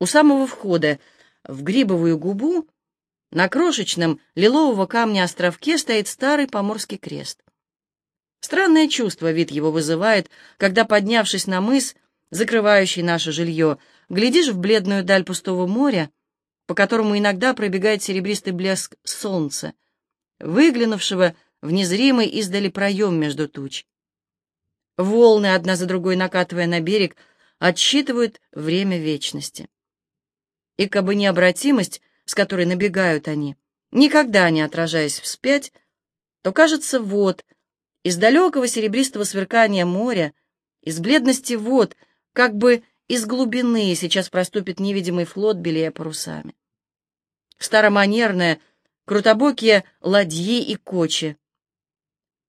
У самого входа в Грибовую губу на крошечном лилового камня островке стоит старый поморский крест. Странное чувство вид его вызывает, когда, поднявшись на мыс, закрывающий наше жилье, глядишь в бледную даль пустого моря, по которому иногда пробегает серебристый блеск солнца, выглянувшего в незримый издали проем между туч. Волны, одна за другой накатывая на берег, отсчитывают время вечности. И кабы необратимость, с которой набегают они, никогда не отражаясь вспять, то, кажется, вот, из далекого серебристого сверкания моря, из бледности вод, как бы из глубины сейчас проступит невидимый флот, белея парусами. Староманерные, крутобокие ладьи и кочи.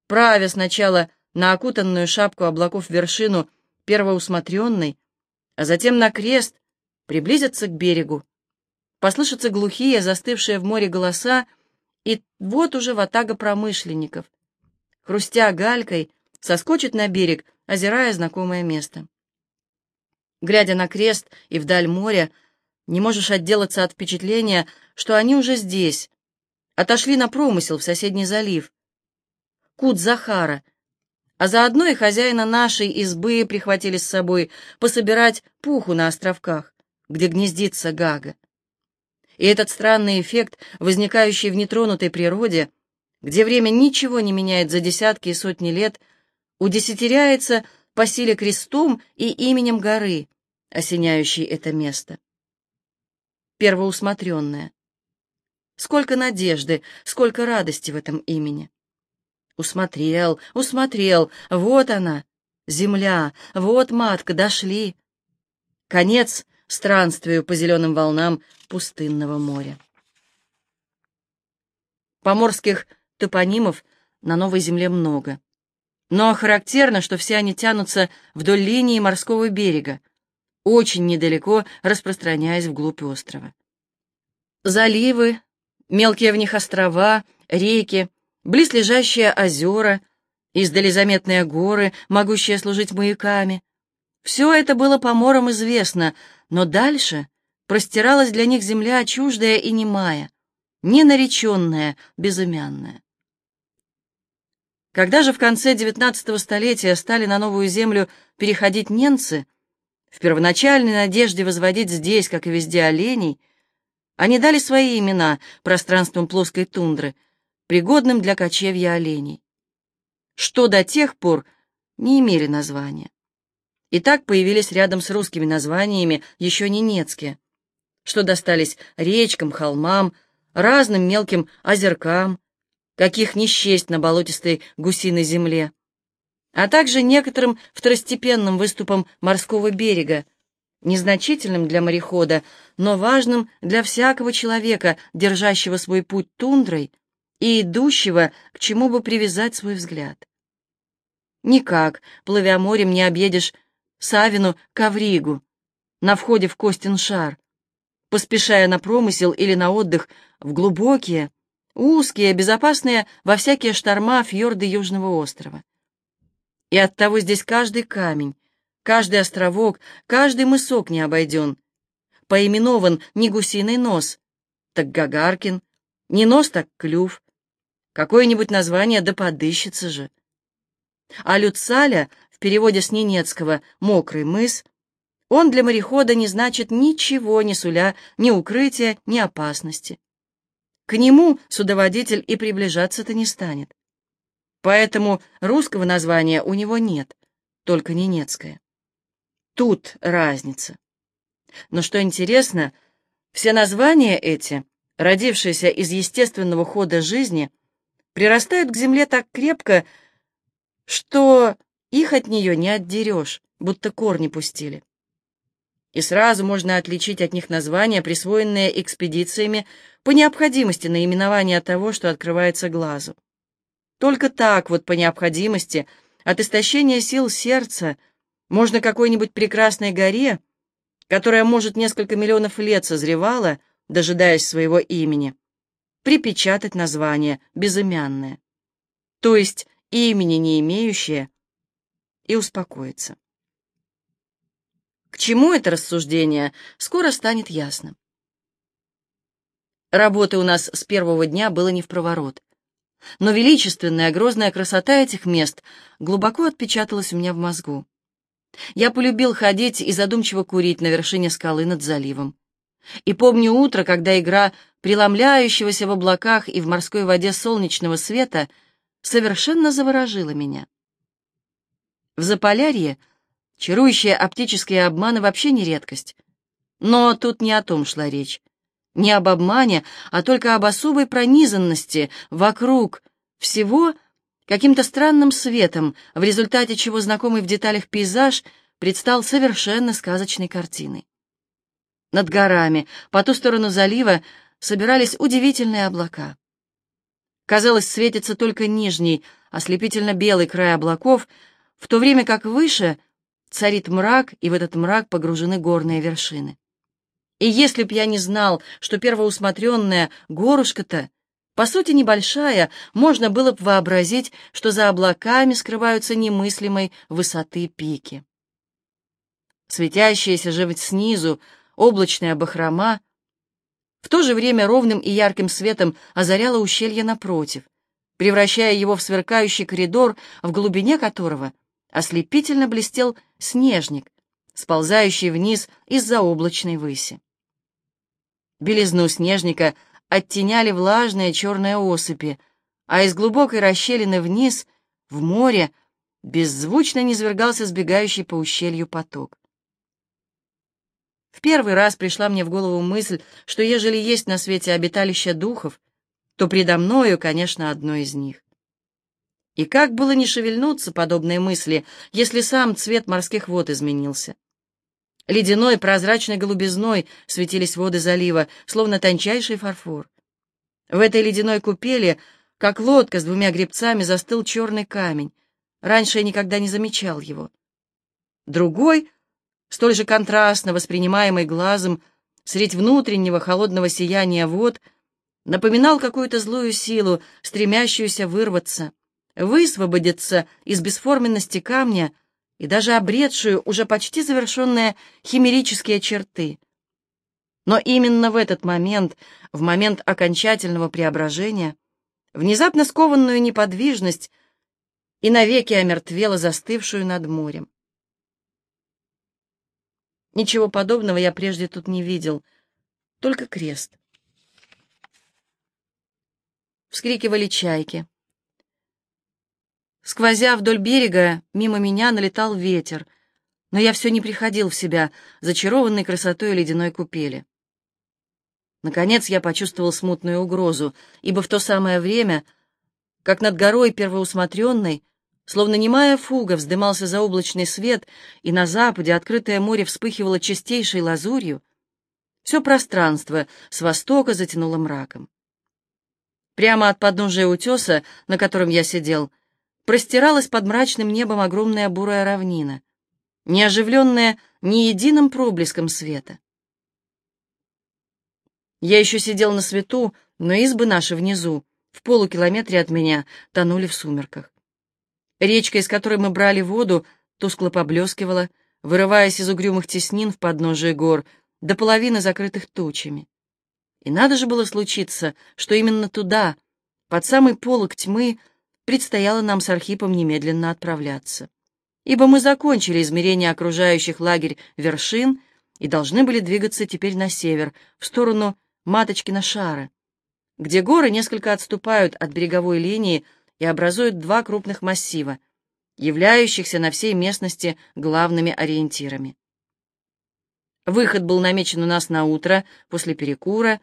Правя сначала на окутанную шапку облаков вершину первоусмотренной, а затем на крест, приблизятся к берегу. Послышатся глухие, застывшие в море голоса, и вот уже ватага промышленников. Хрустя галькой, соскочит на берег, озирая знакомое место. Глядя на крест и вдаль моря, не можешь отделаться от впечатления, что они уже здесь, отошли на промысел в соседний залив. Кут Захара, а заодно и хозяина нашей избы прихватили с собой пособирать пуху на островках, где гнездится Гага. И этот странный эффект, возникающий в нетронутой природе, где время ничего не меняет за десятки и сотни лет, удесятеряется по силе крестом и именем горы, осеняющей это место. Первоусмотренная. Сколько надежды, сколько радости в этом имени. Усмотрел, усмотрел, вот она, земля, вот матка, дошли. Конец странствию по зеленым волнам пустынного моря. Поморских топонимов на новой земле много. Но характерно, что все они тянутся вдоль линии морского берега, очень недалеко распространяясь вглубь острова. Заливы, мелкие в них острова, реки, близлежащие озера, издали заметные горы, могущие служить маяками. Все это было поморам известно, но дальше простиралась для них земля чуждая и немая, ненареченная, безымянная. Когда же в конце XIX столетия стали на новую землю переходить немцы, в первоначальной надежде возводить здесь, как и везде, оленей, они дали свои имена пространствам плоской тундры, пригодным для кочевья оленей, что до тех пор не имели названия. И так появились рядом с русскими названиями еще ненецкие, что достались речкам, холмам, разным мелким озеркам, каких не счесть на болотистой гусиной земле, а также некоторым второстепенным выступам морского берега, незначительным для морехода, но важным для всякого человека, держащего свой путь тундрой и идущего, к чему бы привязать свой взгляд. Никак, плывя морем, не объедешь Савину Ковригу на входе в Костин-Шар, поспешая на промысел или на отдых в глубокие, узкие, безопасные во всякие шторма фьорды Южного острова. И оттого здесь каждый камень, каждый островок, каждый мысок не обойден. Поименован не гусиный нос, так Гагаркин, не нос, так клюв. Какое-нибудь название да подыщется же. А Люцаля, в переводе с ненецкого «мокрый мыс», он для морехода не значит ничего, ни суля, ни укрытия, ни опасности. К нему судоводитель и приближаться-то не станет. Поэтому русского названия у него нет, только ненецкое. Тут разница. Но что интересно, все названия эти, родившиеся из естественного хода жизни, прирастают к земле так крепко, что их от нее не отдерешь, будто корни пустили и сразу можно отличить от них названия, присвоенные экспедициями по необходимости наименования того, что открывается глазу. Только так вот по необходимости, от истощения сил сердца, можно какой-нибудь прекрасной горе, которая, может, несколько миллионов лет созревала, дожидаясь своего имени, припечатать название безымянное, то есть имени не имеющее, и успокоиться. К чему это рассуждение, скоро станет ясно. Работы у нас с первого дня было не в проворот. Но величественная, грозная красота этих мест глубоко отпечаталась у меня в мозгу. Я полюбил ходить и задумчиво курить на вершине скалы над заливом. И помню утро, когда игра преломляющегося в облаках и в морской воде солнечного света совершенно заворожила меня. В Заполярье чарующие оптические обманы вообще не редкость. Но тут не о том шла речь. Не об обмане, а только об особой пронизанности вокруг всего каким-то странным светом, в результате чего знакомый в деталях пейзаж предстал совершенно сказочной картиной. Над горами, по ту сторону залива, собирались удивительные облака. Казалось, светится только нижний, ослепительно-белый край облаков, в то время как выше царит мрак, и в этот мрак погружены горные вершины. И если б я не знал, что первоусмотренная горушка-то, по сути небольшая, можно было бы вообразить, что за облаками скрываются немыслимой высоты пики. Светящаяся же снизу облачная бахрома в то же время ровным и ярким светом озаряла ущелье напротив, превращая его в сверкающий коридор, в глубине которого ослепительно блестел снежник, сползающий вниз из-за облачной выси. Белизну снежника оттеняли влажные черные осыпи, а из глубокой расщелины вниз, в море, беззвучно низвергался сбегающий по ущелью поток. В первый раз пришла мне в голову мысль, что ежели есть на свете обиталище духов, то предо мною, конечно, одно из них. И как было не шевельнуться подобной мысли, если сам цвет морских вод изменился? Ледяной прозрачной голубизной светились воды залива, словно тончайший фарфор. В этой ледяной купели, как лодка с двумя гребцами, застыл черный камень. Раньше я никогда не замечал его. Другой, столь же контрастно воспринимаемый глазом, средь внутреннего холодного сияния вод, напоминал какую-то злую силу, стремящуюся вырваться, высвободиться из бесформенности камня — и даже обретшую уже почти завершенные химерические черты. Но именно в этот момент, в момент окончательного преображения, внезапно скованную неподвижность и навеки омертвела застывшую над морем. Ничего подобного я прежде тут не видел, только крест. Вскрикивали чайки. Сквозя вдоль берега, мимо меня налетал ветер, но я все не приходил в себя, зачарованный красотой ледяной купели. Наконец я почувствовал смутную угрозу, ибо в то самое время, как над горой первоусмотренной, словно немая фуга, вздымался заоблачный свет, и на западе открытое море вспыхивало чистейшей лазурью, все пространство с востока затянуло мраком. Прямо от подножия утеса, на котором я сидел, простиралась под мрачным небом огромная бурая равнина, не оживленная ни единым проблеском света. Я еще сидел на свету, но избы наши внизу, в полукилометре от меня, тонули в сумерках. Речка, из которой мы брали воду, тускло поблескивала, вырываясь из угрюмых теснин в подножие гор, до половины закрытых тучами. И надо же было случиться, что именно туда, под самый полог тьмы, предстояло нам с Архипом немедленно отправляться, ибо мы закончили измерение окружающих лагерь вершин и должны были двигаться теперь на север, в сторону Маточкина шара, где горы несколько отступают от береговой линии и образуют два крупных массива, являющихся на всей местности главными ориентирами. Выход был намечен у нас на утро после перекура,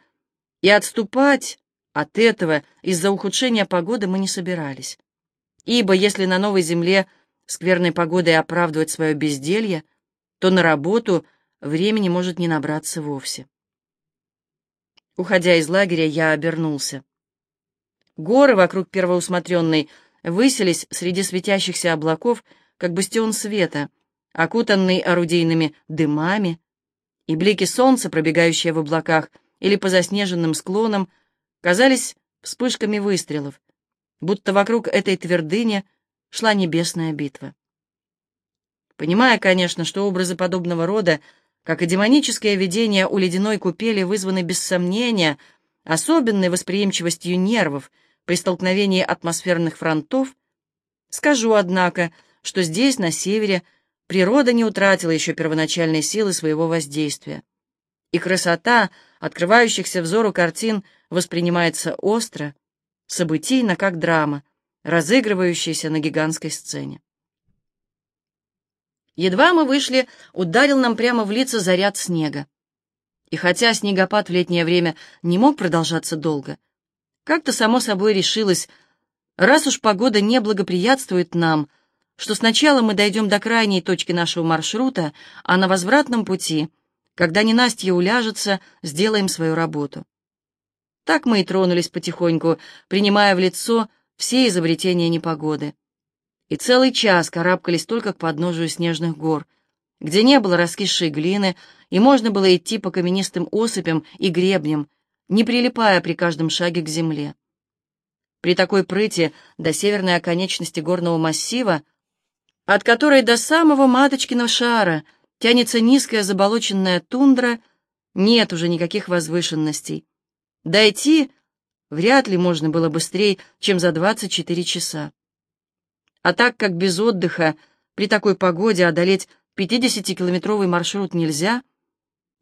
и отступать от этого из-за ухудшения погоды мы не собирались. Ибо если на новой земле скверной погодой оправдывать свое безделье, то на работу времени может не набраться вовсе. Уходя из лагеря, я обернулся. Горы вокруг первоусмотренной высились среди светящихся облаков, как бастион света, окутанный орудийными дымами, и блики солнца, пробегающие в облаках или по заснеженным склонам, казались вспышками выстрелов, будто вокруг этой твердыни шла небесная битва. Понимая, конечно, что образы подобного рода, как и демоническое видение у ледяной купели, вызваны без сомнения особенной восприимчивостью нервов при столкновении атмосферных фронтов, скажу, однако, что здесь, на севере, природа не утратила еще первоначальной силы своего воздействия, и красота открывающихся взору картин воспринимается остро, событийно, как драма, разыгрывающаяся на гигантской сцене. Едва мы вышли, ударил нам прямо в лицо заряд снега. И хотя снегопад в летнее время не мог продолжаться долго, как-то само собой решилось, раз уж погода не благоприятствует нам, что сначала мы дойдем до крайней точки нашего маршрута, а на возвратном пути, когда ненастье уляжется, сделаем свою работу. Так мы и тронулись потихоньку, принимая в лицо все изобретения непогоды и целый час карабкались только к подножию снежных гор, где не было раскисшей глины, и можно было идти по каменистым осыпям и гребням, не прилипая при каждом шаге к земле. При такой прыти до северной оконечности горного массива, от которой до самого Маточкиного шара тянется низкая заболоченная тундра, нет уже никаких возвышенностей. Дойти вряд ли можно было быстрее, чем за 24 часа. А так как без отдыха при такой погоде одолеть 50-километровый маршрут нельзя,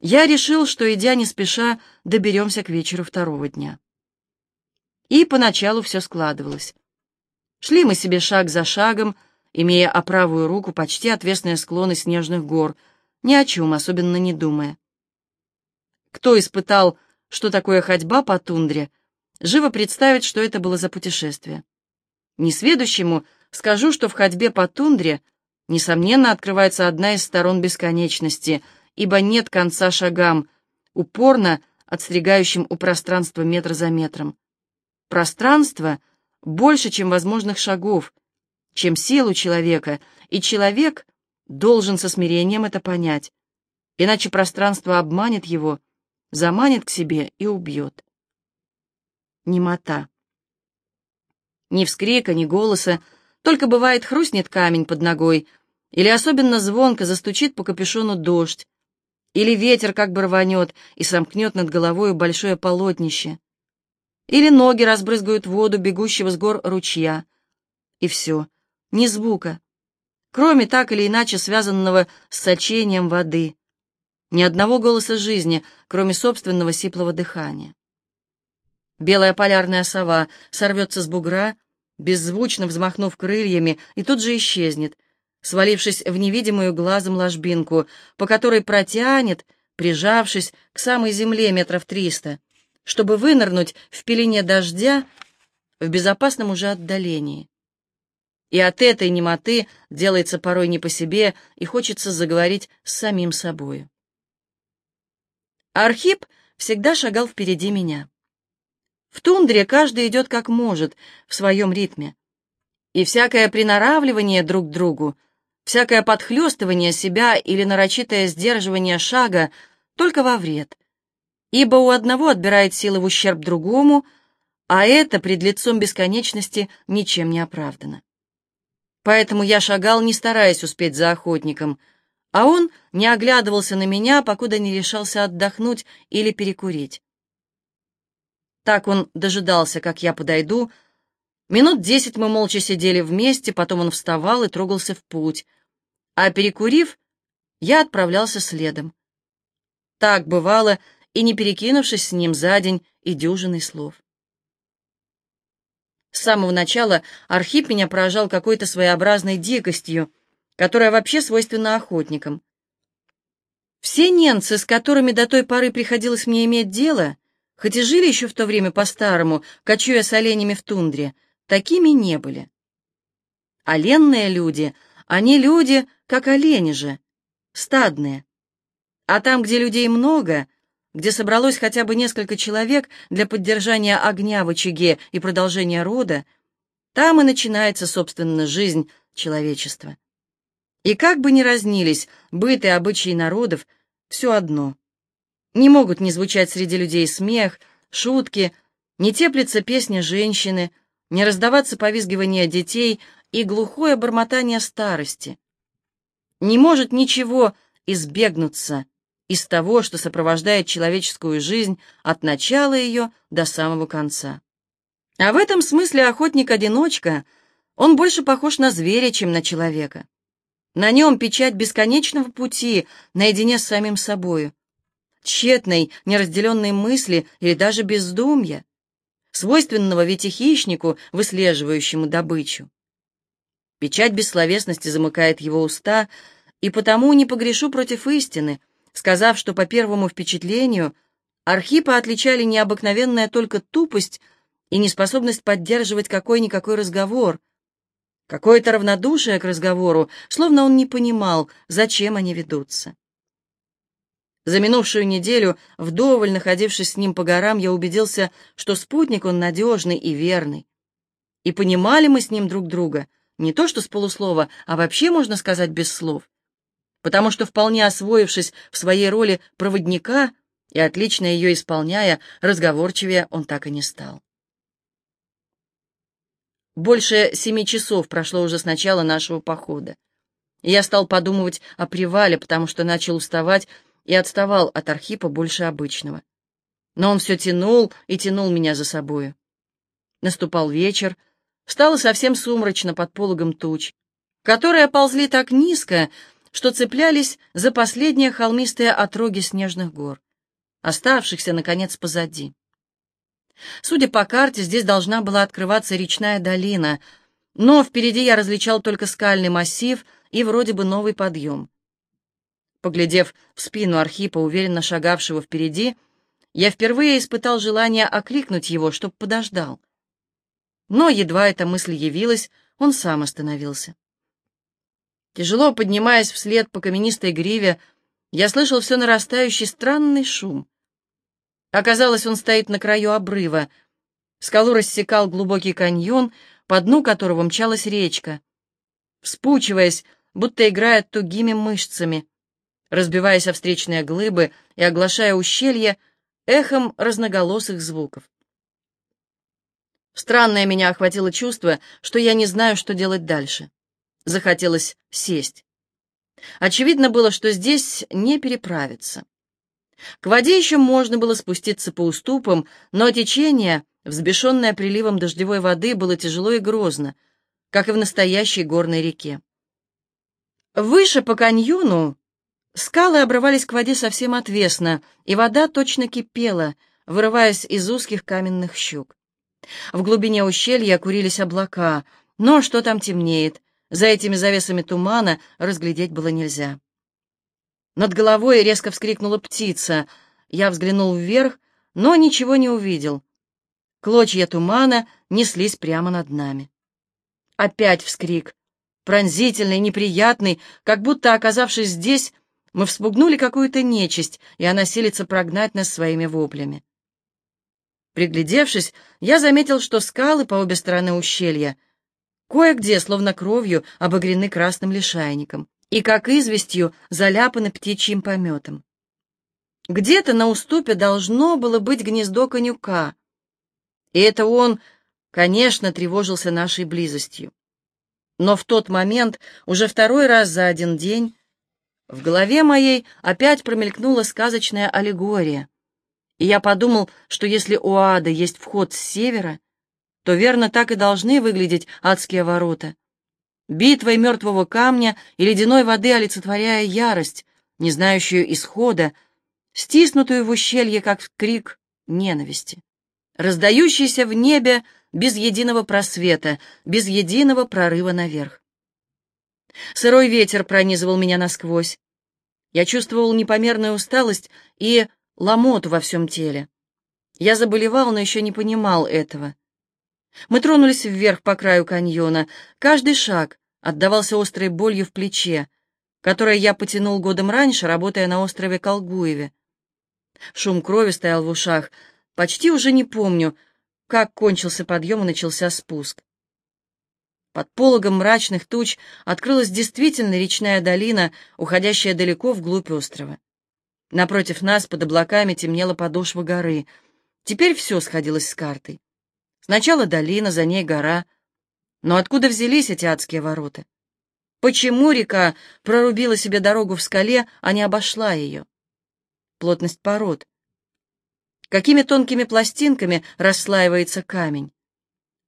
я решил, что, идя не спеша, доберемся к вечеру второго дня. И поначалу все складывалось. Шли мы себе шаг за шагом, имея оправую руку почти отвесные склоны снежных гор, ни о чем особенно не думая. Кто испытал, что такое ходьба по тундре, живо представит, что это было за путешествие. Несведущему Скажу, что в ходьбе по тундре, несомненно, открывается одна из сторон бесконечности, ибо нет конца шагам, упорно отстригающим у пространства метр за метром. Пространство больше, чем возможных шагов, чем силу человека, и человек должен со смирением это понять, иначе пространство обманет его, заманит к себе и убьет. Немота. Ни вскрика, ни голоса, только бывает хрустнет камень под ногой, или особенно звонко застучит по капюшону дождь, или ветер как бы рванет и сомкнет над головой большое полотнище, или ноги разбрызгают воду бегущего с гор ручья. И все, ни звука, кроме так или иначе связанного с сочением воды, ни одного голоса жизни, кроме собственного сиплого дыхания. Белая полярная сова сорвется с бугра, беззвучно взмахнув крыльями, и тут же исчезнет, свалившись в невидимую глазом ложбинку, по которой протянет, прижавшись к самой земле метров триста, чтобы вынырнуть в пелене дождя в безопасном уже отдалении. И от этой немоты делается порой не по себе, и хочется заговорить с самим собою. Архип всегда шагал впереди меня. В тундре каждый идет как может, в своем ритме. И всякое приноравливание друг к другу, всякое подхлестывание себя или нарочитое сдерживание шага только во вред. Ибо у одного отбирает силы в ущерб другому, а это пред лицом бесконечности ничем не оправдано. Поэтому я шагал, не стараясь успеть за охотником, а он не оглядывался на меня, покуда не решался отдохнуть или перекурить. Так он дожидался, как я подойду. Минут десять мы молча сидели вместе, потом он вставал и трогался в путь. А перекурив, я отправлялся следом. Так бывало, и не перекинувшись с ним за день и дюжиной слов. С самого начала Архип меня поражал какой-то своеобразной дикостью, которая вообще свойственна охотникам. Все ненцы, с которыми до той поры приходилось мне иметь дело, хоть и жили еще в то время по-старому, кочуя с оленями в тундре, такими не были. Оленные люди, они люди, как олени же, стадные. А там, где людей много, где собралось хотя бы несколько человек для поддержания огня в очаге и продолжения рода, там и начинается, собственно, жизнь человечества. И как бы ни разнились быт и обычаи народов, все одно — не могут не звучать среди людей смех, шутки, не теплится песня женщины, не раздаваться повизгивание детей и глухое бормотание старости. Не может ничего избегнуться из того, что сопровождает человеческую жизнь от начала ее до самого конца. А в этом смысле охотник-одиночка, он больше похож на зверя, чем на человека. На нем печать бесконечного пути наедине с самим собою, тщетной, неразделенной мысли или даже бездумья, свойственного ведь и хищнику, выслеживающему добычу. Печать бессловесности замыкает его уста, и потому не погрешу против истины, сказав, что по первому впечатлению Архипа отличали необыкновенная только тупость и неспособность поддерживать какой-никакой разговор, какое-то равнодушие к разговору, словно он не понимал, зачем они ведутся. За минувшую неделю, вдоволь находившись с ним по горам, я убедился, что спутник он надежный и верный. И понимали мы с ним друг друга, не то что с полуслова, а вообще, можно сказать, без слов. Потому что, вполне освоившись в своей роли проводника и отлично ее исполняя, разговорчивее он так и не стал. Больше семи часов прошло уже с начала нашего похода. Я стал подумывать о привале, потому что начал уставать и отставал от Архипа больше обычного. Но он все тянул и тянул меня за собою. Наступал вечер, стало совсем сумрачно под пологом туч, которые ползли так низко, что цеплялись за последние холмистые отроги снежных гор, оставшихся, наконец, позади. Судя по карте, здесь должна была открываться речная долина, но впереди я различал только скальный массив и вроде бы новый подъем. Поглядев в спину Архипа, уверенно шагавшего впереди, я впервые испытал желание окликнуть его, чтоб подождал. Но едва эта мысль явилась, он сам остановился. Тяжело поднимаясь вслед по каменистой гриве, я слышал все нарастающий странный шум. Оказалось, он стоит на краю обрыва. Скалу рассекал глубокий каньон, по дну которого мчалась речка, вспучиваясь, будто играя тугими мышцами разбиваясь о встречные глыбы и оглашая ущелье эхом разноголосых звуков. Странное меня охватило чувство, что я не знаю, что делать дальше. Захотелось сесть. Очевидно было, что здесь не переправиться. К воде еще можно было спуститься по уступам, но течение, взбешенное приливом дождевой воды, было тяжело и грозно, как и в настоящей горной реке. Выше по каньону Скалы обрывались к воде совсем отвесно, и вода точно кипела, вырываясь из узких каменных щук. В глубине ущелья курились облака, но что там темнеет, за этими завесами тумана разглядеть было нельзя. Над головой резко вскрикнула птица. Я взглянул вверх, но ничего не увидел. Клочья тумана неслись прямо над нами. Опять вскрик, пронзительный, неприятный, как будто, оказавшись здесь, мы вспугнули какую-то нечисть, и она силится прогнать нас своими воплями. Приглядевшись, я заметил, что скалы по обе стороны ущелья кое-где, словно кровью, обогрены красным лишайником и, как известью, заляпаны птичьим пометом. Где-то на уступе должно было быть гнездо конюка, и это он, конечно, тревожился нашей близостью. Но в тот момент, уже второй раз за один день, в голове моей опять промелькнула сказочная аллегория, и я подумал, что если у ада есть вход с севера, то верно так и должны выглядеть адские ворота. Битвой мертвого камня и ледяной воды олицетворяя ярость, не знающую исхода, стиснутую в ущелье, как крик ненависти, раздающийся в небе без единого просвета, без единого прорыва наверх. Сырой ветер пронизывал меня насквозь. Я чувствовал непомерную усталость и ломоту во всем теле. Я заболевал, но еще не понимал этого. Мы тронулись вверх по краю каньона. Каждый шаг отдавался острой болью в плече, которое я потянул годом раньше, работая на острове Колгуеве. Шум крови стоял в ушах. Почти уже не помню, как кончился подъем и начался спуск. Под пологом мрачных туч открылась действительно речная долина, уходящая далеко вглубь острова. Напротив нас под облаками темнела подошва горы. Теперь все сходилось с картой. Сначала долина, за ней гора. Но откуда взялись эти адские ворота? Почему река прорубила себе дорогу в скале, а не обошла ее? Плотность пород. Какими тонкими пластинками расслаивается камень?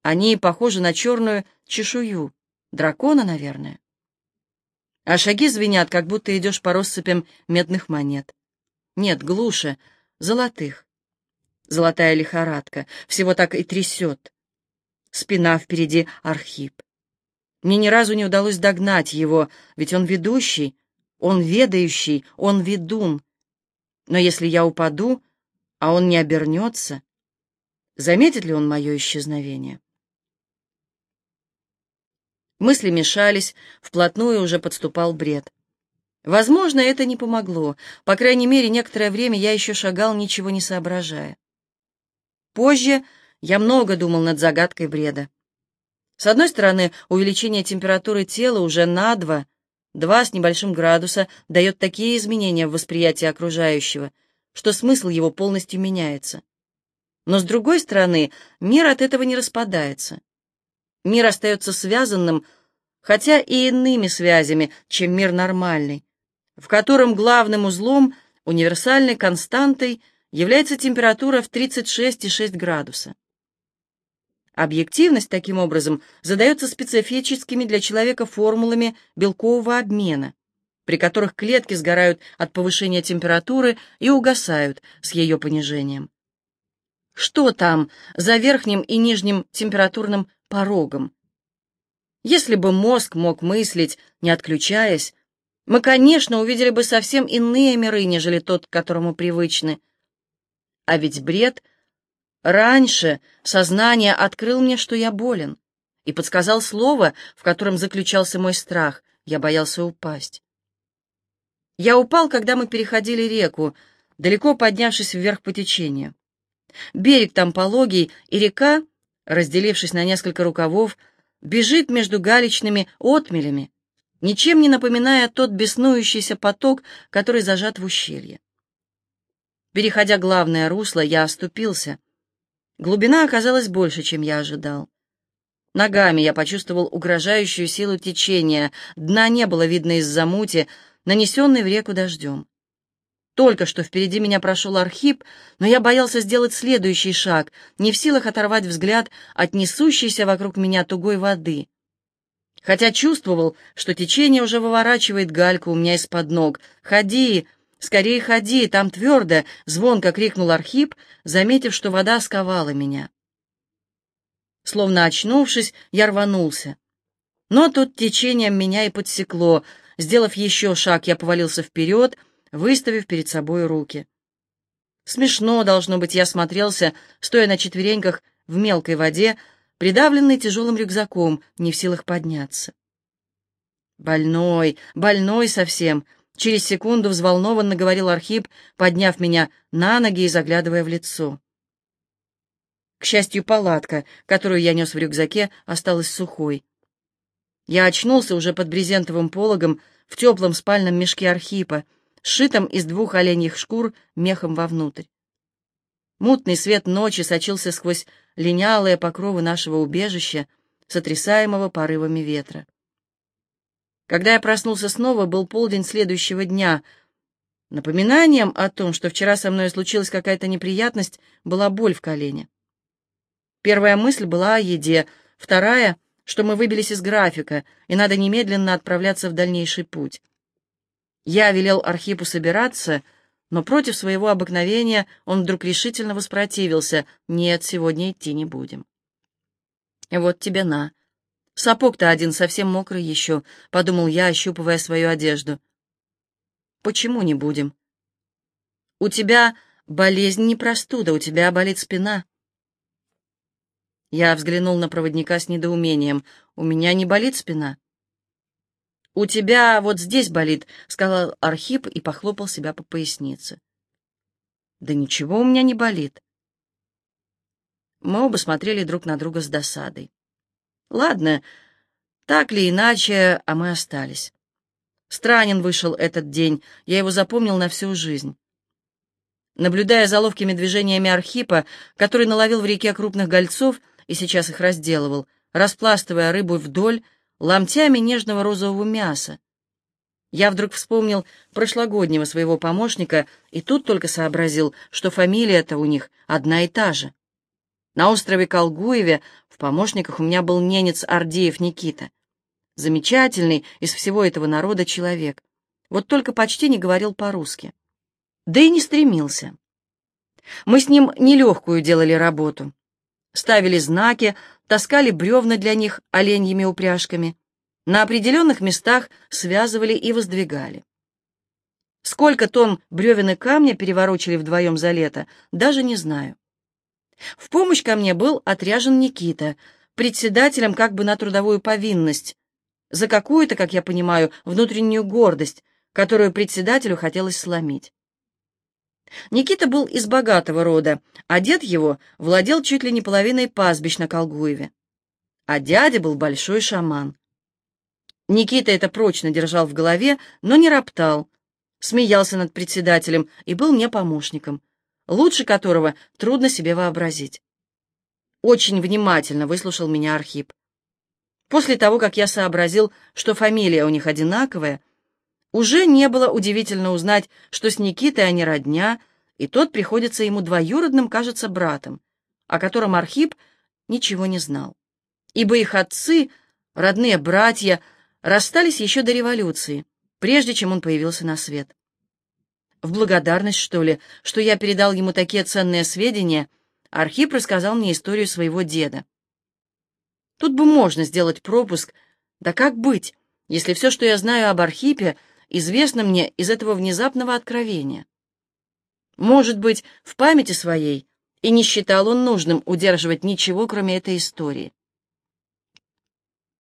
Они похожи на черную чешую. Дракона, наверное. А шаги звенят, как будто идешь по россыпям медных монет. Нет, глуше, золотых. Золотая лихорадка, всего так и трясет. Спина впереди Архип. Мне ни разу не удалось догнать его, ведь он ведущий, он ведающий, он ведун. Но если я упаду, а он не обернется, заметит ли он мое исчезновение? Мысли мешались, вплотную уже подступал бред. Возможно, это не помогло. По крайней мере, некоторое время я еще шагал, ничего не соображая. Позже я много думал над загадкой бреда. С одной стороны, увеличение температуры тела уже на два, два с небольшим градуса дает такие изменения в восприятии окружающего, что смысл его полностью меняется. Но с другой стороны, мир от этого не распадается. Мир остается связанным, хотя и иными связями, чем мир нормальный, в котором главным узлом, универсальной константой, является температура в 36,6 градуса. Объективность, таким образом, задается специфическими для человека формулами белкового обмена, при которых клетки сгорают от повышения температуры и угасают с ее понижением. Что там за верхним и нижним температурным порогом. Если бы мозг мог мыслить, не отключаясь, мы, конечно, увидели бы совсем иные миры, нежели тот, к которому привычны. А ведь бред раньше сознание открыл мне, что я болен, и подсказал слово, в котором заключался мой страх. Я боялся упасть. Я упал, когда мы переходили реку, далеко поднявшись вверх по течению. Берег там пологий, и река разделившись на несколько рукавов, бежит между галечными отмелями, ничем не напоминая тот беснующийся поток, который зажат в ущелье. Переходя главное русло, я оступился. Глубина оказалась больше, чем я ожидал. Ногами я почувствовал угрожающую силу течения, дна не было видно из-за мути, нанесенной в реку дождем. Только что впереди меня прошел Архип, но я боялся сделать следующий шаг, не в силах оторвать взгляд от несущейся вокруг меня тугой воды. Хотя чувствовал, что течение уже выворачивает гальку у меня из-под ног. «Ходи! Скорее ходи! Там твердо!» — звонко крикнул Архип, заметив, что вода сковала меня. Словно очнувшись, я рванулся. Но тут течением меня и подсекло. Сделав еще шаг, я повалился вперед — выставив перед собой руки. Смешно, должно быть, я смотрелся, стоя на четвереньках в мелкой воде, придавленный тяжелым рюкзаком, не в силах подняться. «Больной, больной совсем!» — через секунду взволнованно говорил Архип, подняв меня на ноги и заглядывая в лицо. К счастью, палатка, которую я нес в рюкзаке, осталась сухой. Я очнулся уже под брезентовым пологом в теплом спальном мешке Архипа, сшитом из двух оленьих шкур мехом вовнутрь. Мутный свет ночи сочился сквозь линялые покровы нашего убежища, сотрясаемого порывами ветра. Когда я проснулся снова, был полдень следующего дня. Напоминанием о том, что вчера со мной случилась какая-то неприятность, была боль в колене. Первая мысль была о еде, вторая — что мы выбились из графика, и надо немедленно отправляться в дальнейший путь. Я велел Архипу собираться, но против своего обыкновения он вдруг решительно воспротивился. «Нет, сегодня идти не будем». «Вот тебе на. Сапог-то один совсем мокрый еще», — подумал я, ощупывая свою одежду. «Почему не будем?» «У тебя болезнь не простуда, у тебя болит спина». Я взглянул на проводника с недоумением. «У меня не болит спина». «У тебя вот здесь болит», — сказал Архип и похлопал себя по пояснице. «Да ничего у меня не болит». Мы оба смотрели друг на друга с досадой. «Ладно, так ли иначе, а мы остались. Странен вышел этот день, я его запомнил на всю жизнь». Наблюдая за ловкими движениями Архипа, который наловил в реке крупных гольцов и сейчас их разделывал, распластывая рыбу вдоль, ломтями нежного розового мяса. Я вдруг вспомнил прошлогоднего своего помощника и тут только сообразил, что фамилия-то у них одна и та же. На острове Колгуеве в помощниках у меня был ненец Ардеев Никита. Замечательный из всего этого народа человек. Вот только почти не говорил по-русски. Да и не стремился. Мы с ним нелегкую делали работу. Ставили знаки, таскали бревна для них оленьими упряжками. На определенных местах связывали и воздвигали. Сколько тонн бревен и камня переворочили вдвоем за лето, даже не знаю. В помощь ко мне был отряжен Никита, председателем как бы на трудовую повинность, за какую-то, как я понимаю, внутреннюю гордость, которую председателю хотелось сломить. Никита был из богатого рода, а дед его владел чуть ли не половиной пастбищ на Колгуеве. А дядя был большой шаман. Никита это прочно держал в голове, но не роптал, смеялся над председателем и был мне помощником, лучше которого трудно себе вообразить. Очень внимательно выслушал меня Архип. После того, как я сообразил, что фамилия у них одинаковая, уже не было удивительно узнать, что с Никитой они родня, и тот приходится ему двоюродным, кажется, братом, о котором Архип ничего не знал. Ибо их отцы, родные братья, расстались еще до революции, прежде чем он появился на свет. В благодарность, что ли, что я передал ему такие ценные сведения, Архип рассказал мне историю своего деда. Тут бы можно сделать пропуск, да как быть, если все, что я знаю об Архипе, известно мне из этого внезапного откровения. Может быть, в памяти своей и не считал он нужным удерживать ничего, кроме этой истории.